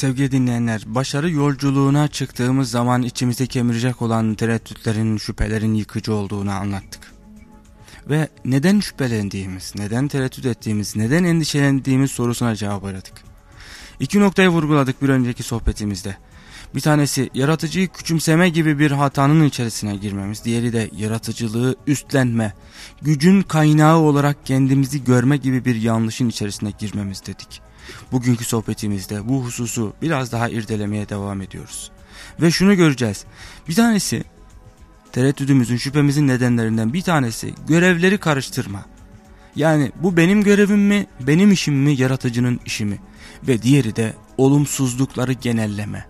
Sevgili dinleyenler, başarı yolculuğuna çıktığımız zaman içimizi kemirecek olan tereddütlerin, şüphelerin yıkıcı olduğunu anlattık. Ve neden şüphelendiğimiz, neden tereddüt ettiğimiz, neden endişelendiğimiz sorusuna cevap aradık. İki noktayı vurguladık bir önceki sohbetimizde. Bir tanesi yaratıcıyı küçümseme gibi bir hatanın içerisine girmemiz, diğeri de yaratıcılığı üstlenme, gücün kaynağı olarak kendimizi görme gibi bir yanlışın içerisine girmemiz dedik. Bugünkü sohbetimizde bu hususu biraz daha irdelemeye devam ediyoruz. Ve şunu göreceğiz. Bir tanesi tereddüdümüzün şüphemizin nedenlerinden bir tanesi görevleri karıştırma. Yani bu benim görevim mi, benim işim mi, yaratıcının işi mi? Ve diğeri de olumsuzlukları genelleme.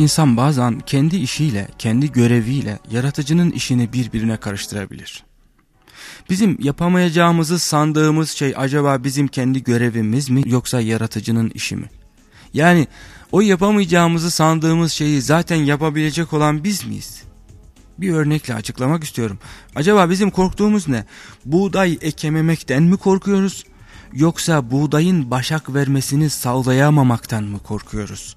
İnsan bazen kendi işiyle, kendi göreviyle yaratıcının işini birbirine karıştırabilir. Bizim yapamayacağımızı sandığımız şey acaba bizim kendi görevimiz mi yoksa yaratıcının işi mi? Yani o yapamayacağımızı sandığımız şeyi zaten yapabilecek olan biz miyiz? Bir örnekle açıklamak istiyorum. Acaba bizim korktuğumuz ne? Buğday ekememekten mi korkuyoruz? Yoksa buğdayın başak vermesini sağlayamamaktan mı korkuyoruz?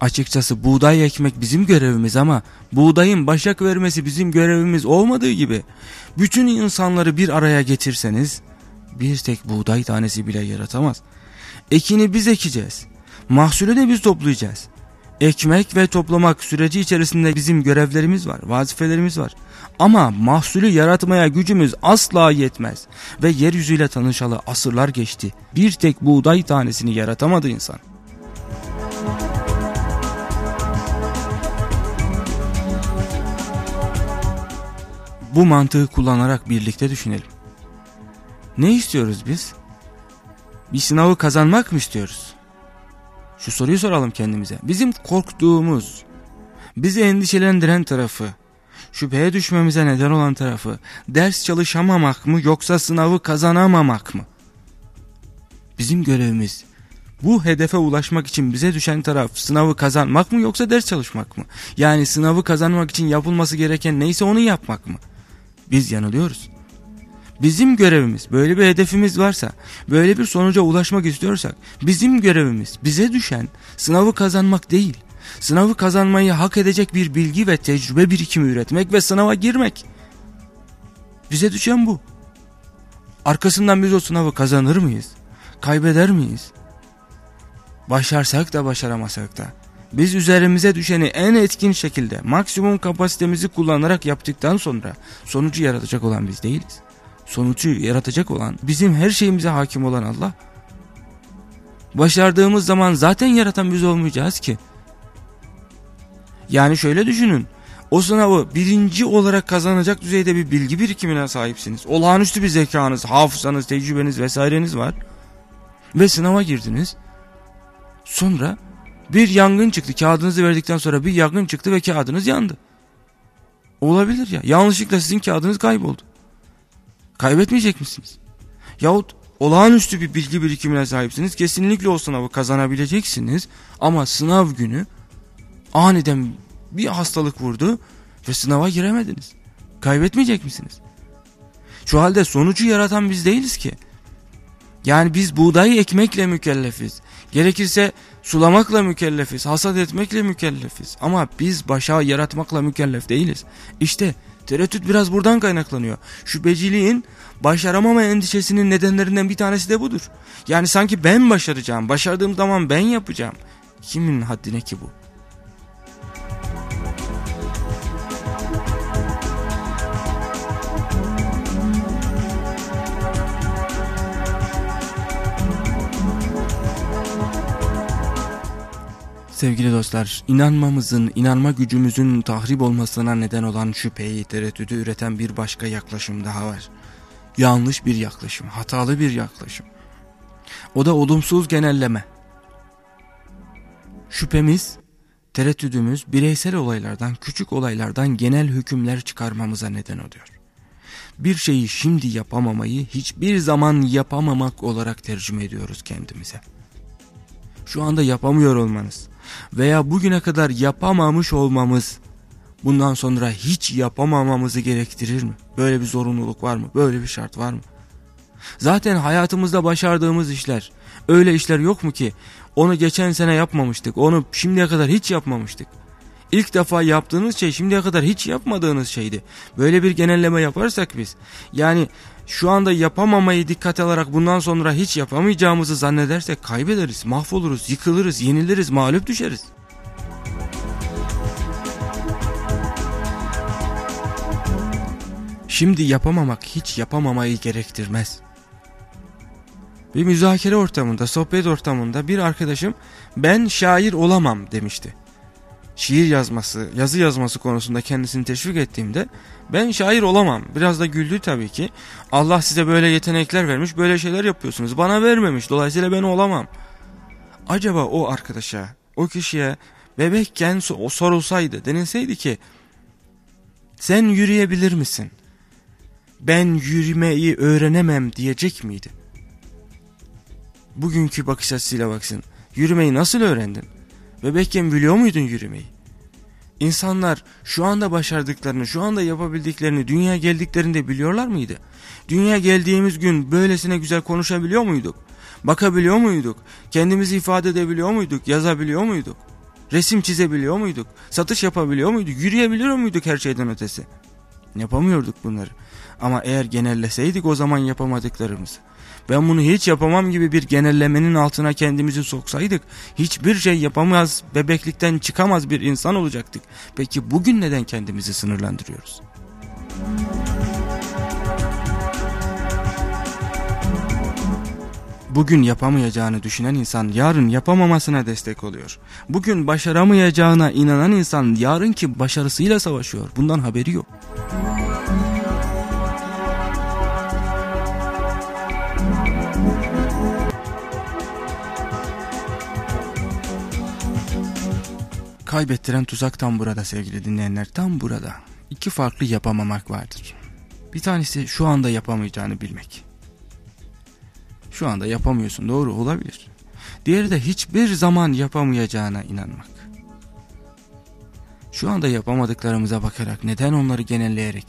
Açıkçası buğday ekmek bizim görevimiz ama buğdayın başak vermesi bizim görevimiz olmadığı gibi bütün insanları bir araya getirseniz bir tek buğday tanesi bile yaratamaz. Ekini biz ekeceğiz. Mahsulü de biz toplayacağız. Ekmek ve toplamak süreci içerisinde bizim görevlerimiz var, vazifelerimiz var. Ama mahsulü yaratmaya gücümüz asla yetmez. Ve yeryüzüyle tanışalı asırlar geçti. Bir tek buğday tanesini yaratamadı insan. Bu mantığı kullanarak birlikte düşünelim. Ne istiyoruz biz? Bir sınavı kazanmak mı istiyoruz? Şu soruyu soralım kendimize. Bizim korktuğumuz, bizi endişelendiren tarafı, şüpheye düşmemize neden olan tarafı, ders çalışamamak mı yoksa sınavı kazanamamak mı? Bizim görevimiz bu hedefe ulaşmak için bize düşen taraf sınavı kazanmak mı yoksa ders çalışmak mı? Yani sınavı kazanmak için yapılması gereken neyse onu yapmak mı? Biz yanılıyoruz. Bizim görevimiz böyle bir hedefimiz varsa böyle bir sonuca ulaşmak istiyorsak bizim görevimiz bize düşen sınavı kazanmak değil. Sınavı kazanmayı hak edecek bir bilgi ve tecrübe birikimi üretmek ve sınava girmek. Bize düşen bu. Arkasından biz o sınavı kazanır mıyız? Kaybeder miyiz? Başarsak da başaramasak da biz üzerimize düşeni en etkin şekilde maksimum kapasitemizi kullanarak yaptıktan sonra sonucu yaratacak olan biz değiliz. Sonucu yaratacak olan bizim her şeyimize hakim olan Allah. Başardığımız zaman zaten yaratan biz olmayacağız ki. Yani şöyle düşünün. O sınavı birinci olarak kazanacak düzeyde bir bilgi birikimine sahipsiniz. Olağanüstü bir zekanız, hafızanız, tecrübeniz vesaireniz var. Ve sınava girdiniz. Sonra bir yangın çıktı. Kağıdınızı verdikten sonra bir yangın çıktı ve kağıdınız yandı. Olabilir ya. Yanlışlıkla sizin kağıdınız kayboldu. Kaybetmeyecek misiniz? Yahut olağanüstü bir bilgi birikimine sahipsiniz. Kesinlikle o sınavı kazanabileceksiniz. Ama sınav günü aniden bir hastalık vurdu ve sınava giremediniz. Kaybetmeyecek misiniz? Şu halde sonucu yaratan biz değiliz ki. Yani biz buğdayı ekmekle mükellefiz. Gerekirse sulamakla mükellefiz, hasat etmekle mükellefiz. Ama biz başa yaratmakla mükellef değiliz. İşte tereddüt biraz buradan kaynaklanıyor. Şüpheciliğin başaramama endişesinin nedenlerinden bir tanesi de budur. Yani sanki ben başaracağım, başardığım zaman ben yapacağım. Kimin haddine ki bu? Sevgili dostlar, inanmamızın, inanma gücümüzün tahrip olmasına neden olan şüpheyi, tereddüdü üreten bir başka yaklaşım daha var. Yanlış bir yaklaşım, hatalı bir yaklaşım. O da olumsuz genelleme. Şüphemiz, tereddüdümüz bireysel olaylardan, küçük olaylardan genel hükümler çıkarmamıza neden oluyor. Bir şeyi şimdi yapamamayı hiçbir zaman yapamamak olarak tercüme ediyoruz kendimize. Şu anda yapamıyor olmanız, veya bugüne kadar yapamamış olmamız bundan sonra hiç yapamamamızı gerektirir mi? Böyle bir zorunluluk var mı? Böyle bir şart var mı? Zaten hayatımızda başardığımız işler, öyle işler yok mu ki? Onu geçen sene yapmamıştık, onu şimdiye kadar hiç yapmamıştık. İlk defa yaptığınız şey şimdiye kadar hiç yapmadığınız şeydi. Böyle bir genelleme yaparsak biz, yani şu anda yapamamayı dikkat alarak bundan sonra hiç yapamayacağımızı zannedersek kaybederiz, mahvoluruz, yıkılırız, yeniliriz, mağlup düşeriz. Şimdi yapamamak hiç yapamamayı gerektirmez. Bir müzakere ortamında, sohbet ortamında bir arkadaşım ben şair olamam demişti. Şiir yazması, yazı yazması konusunda kendisini teşvik ettiğimde ben şair olamam. Biraz da güldü tabii ki. Allah size böyle yetenekler vermiş, böyle şeyler yapıyorsunuz. Bana vermemiş, dolayısıyla ben olamam. Acaba o arkadaşa, o kişiye bebekken o sorulsaydı, denilseydi ki sen yürüyebilir misin? Ben yürümeyi öğrenemem diyecek miydi? Bugünkü bakış açısıyla baksın. Yürümeyi nasıl öğrendin? Bebekken biliyor muydun yürümeyi? İnsanlar şu anda başardıklarını, şu anda yapabildiklerini dünya geldiklerinde biliyorlar mıydı? Dünya geldiğimiz gün böylesine güzel konuşabiliyor muyduk? Bakabiliyor muyduk? Kendimizi ifade edebiliyor muyduk? Yazabiliyor muyduk? Resim çizebiliyor muyduk? Satış yapabiliyor muyduk? Yürüyebiliyor muyduk her şeyden ötesi? Yapamıyorduk bunları. Ama eğer genelleseydik o zaman yapamadıklarımızı ben bunu hiç yapamam gibi bir genellemenin altına kendimizi soksaydık hiçbir şey yapamaz, bebeklikten çıkamaz bir insan olacaktık. Peki bugün neden kendimizi sınırlandırıyoruz? Bugün yapamayacağını düşünen insan yarın yapamamasına destek oluyor. Bugün başaramayacağına inanan insan yarınki başarısıyla savaşıyor. Bundan haberi yok. Kaybettiren tuzak tam burada sevgili dinleyenler tam burada. İki farklı yapamamak vardır. Bir tanesi şu anda yapamayacağını bilmek. Şu anda yapamıyorsun doğru olabilir. Diğeri de hiçbir zaman yapamayacağına inanmak. Şu anda yapamadıklarımıza bakarak neden onları genelleyerek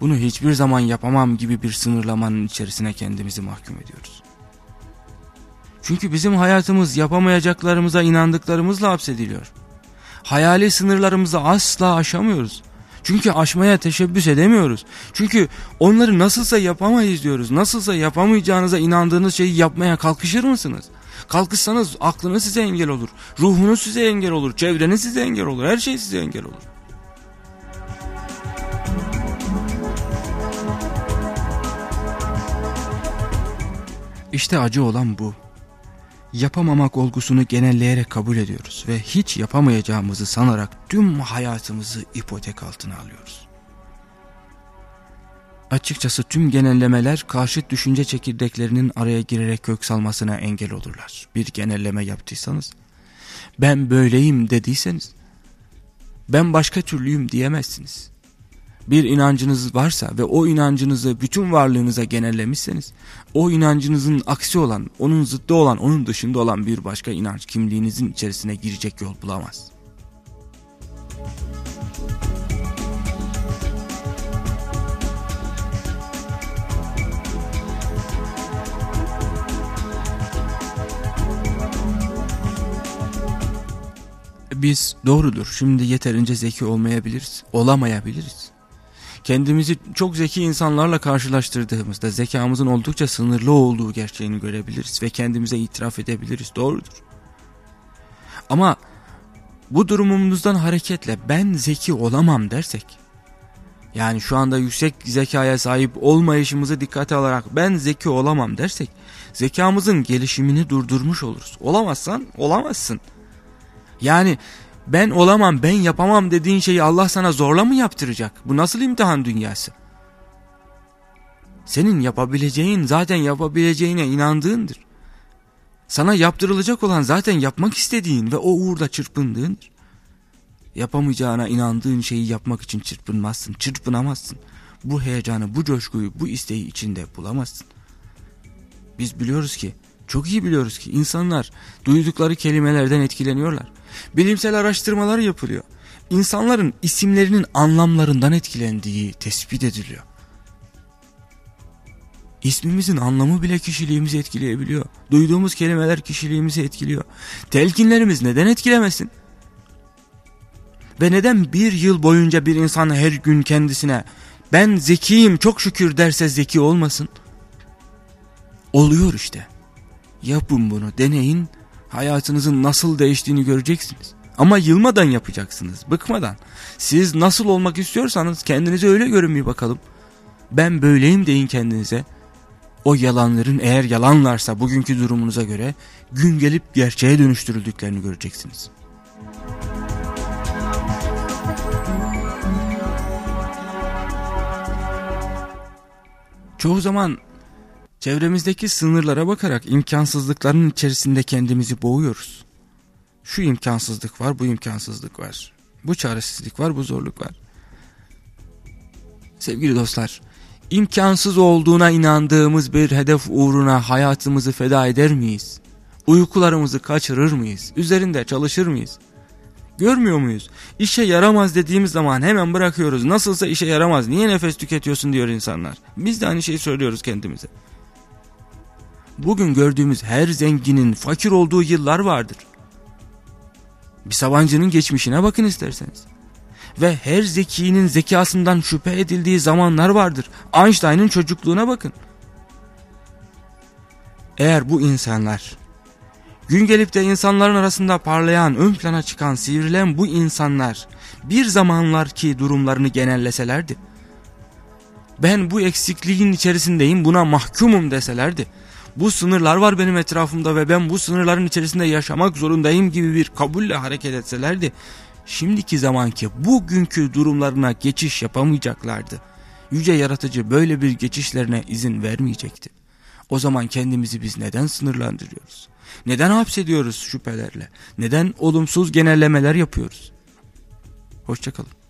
bunu hiçbir zaman yapamam gibi bir sınırlamanın içerisine kendimizi mahkum ediyoruz. Çünkü bizim hayatımız yapamayacaklarımıza inandıklarımızla hapsediliyor hayali sınırlarımızı asla aşamıyoruz. Çünkü aşmaya teşebbüs edemiyoruz. Çünkü onları nasılsa yapamayız diyoruz. Nasılsa yapamayacağınıza inandığınız şeyi yapmaya kalkışır mısınız? Kalkışsanız aklınız size engel olur. Ruhunuz size engel olur. Çevreniz size engel olur. Her şey size engel olur. İşte acı olan bu yapamamak olgusunu genelleyerek kabul ediyoruz ve hiç yapamayacağımızı sanarak tüm hayatımızı ipotek altına alıyoruz. Açıkçası tüm genellemeler karşıt düşünce çekirdeklerinin araya girerek kök salmasına engel olurlar. Bir genelleme yaptıysanız, ben böyleyim dediyseniz, ben başka türlüyüm diyemezsiniz bir inancınız varsa ve o inancınızı bütün varlığınıza genellemişseniz o inancınızın aksi olan, onun zıttı olan, onun dışında olan bir başka inanç kimliğinizin içerisine girecek yol bulamaz. Biz doğrudur şimdi yeterince zeki olmayabiliriz, olamayabiliriz kendimizi çok zeki insanlarla karşılaştırdığımızda zekamızın oldukça sınırlı olduğu gerçeğini görebiliriz ve kendimize itiraf edebiliriz. Doğrudur. Ama bu durumumuzdan hareketle ben zeki olamam dersek, yani şu anda yüksek zekaya sahip olmayışımızı dikkate alarak ben zeki olamam dersek, zekamızın gelişimini durdurmuş oluruz. Olamazsan olamazsın. Yani ben olamam ben yapamam dediğin şeyi Allah sana zorla mı yaptıracak? Bu nasıl imtihan dünyası? Senin yapabileceğin zaten yapabileceğine inandığındır. Sana yaptırılacak olan zaten yapmak istediğin ve o uğurda çırpındığındır. Yapamayacağına inandığın şeyi yapmak için çırpınmazsın, çırpınamazsın. Bu heyecanı, bu coşkuyu, bu isteği içinde bulamazsın. Biz biliyoruz ki, çok iyi biliyoruz ki insanlar duydukları kelimelerden etkileniyorlar. Bilimsel araştırmalar yapılıyor. insanların isimlerinin anlamlarından etkilendiği tespit ediliyor. İsmimizin anlamı bile kişiliğimizi etkileyebiliyor. Duyduğumuz kelimeler kişiliğimizi etkiliyor. Telkinlerimiz neden etkilemesin? Ve neden bir yıl boyunca bir insan her gün kendisine ben zekiyim çok şükür derse zeki olmasın? Oluyor işte. Yapın bunu deneyin hayatınızın nasıl değiştiğini göreceksiniz. Ama yılmadan yapacaksınız bıkmadan. Siz nasıl olmak istiyorsanız kendinize öyle görün bir bakalım. Ben böyleyim deyin kendinize. O yalanların eğer yalanlarsa bugünkü durumunuza göre gün gelip gerçeğe dönüştürüldüklerini göreceksiniz. Çoğu zaman çevremizdeki sınırlara bakarak imkansızlıkların içerisinde kendimizi boğuyoruz. Şu imkansızlık var, bu imkansızlık var. Bu çaresizlik var, bu zorluk var. Sevgili dostlar, imkansız olduğuna inandığımız bir hedef uğruna hayatımızı feda eder miyiz? Uykularımızı kaçırır mıyız? Üzerinde çalışır mıyız? Görmüyor muyuz? İşe yaramaz dediğimiz zaman hemen bırakıyoruz. Nasılsa işe yaramaz. Niye nefes tüketiyorsun diyor insanlar. Biz de aynı şeyi söylüyoruz kendimize. Bugün gördüğümüz her zenginin fakir olduğu yıllar vardır. Bir Sabancı'nın geçmişine bakın isterseniz. Ve her zekinin zekasından şüphe edildiği zamanlar vardır. Einstein'ın çocukluğuna bakın. Eğer bu insanlar Gün gelip de insanların arasında parlayan, ön plana çıkan, sivrilen bu insanlar bir zamanlar ki durumlarını genelleselerdi. Ben bu eksikliğin içerisindeyim buna mahkumum deselerdi. Bu sınırlar var benim etrafımda ve ben bu sınırların içerisinde yaşamak zorundayım gibi bir kabulle hareket etselerdi. Şimdiki zamanki bugünkü durumlarına geçiş yapamayacaklardı. Yüce yaratıcı böyle bir geçişlerine izin vermeyecekti. O zaman kendimizi biz neden sınırlandırıyoruz? Neden hapsediyoruz şüphelerle? Neden olumsuz genellemeler yapıyoruz? Hoşçakalın.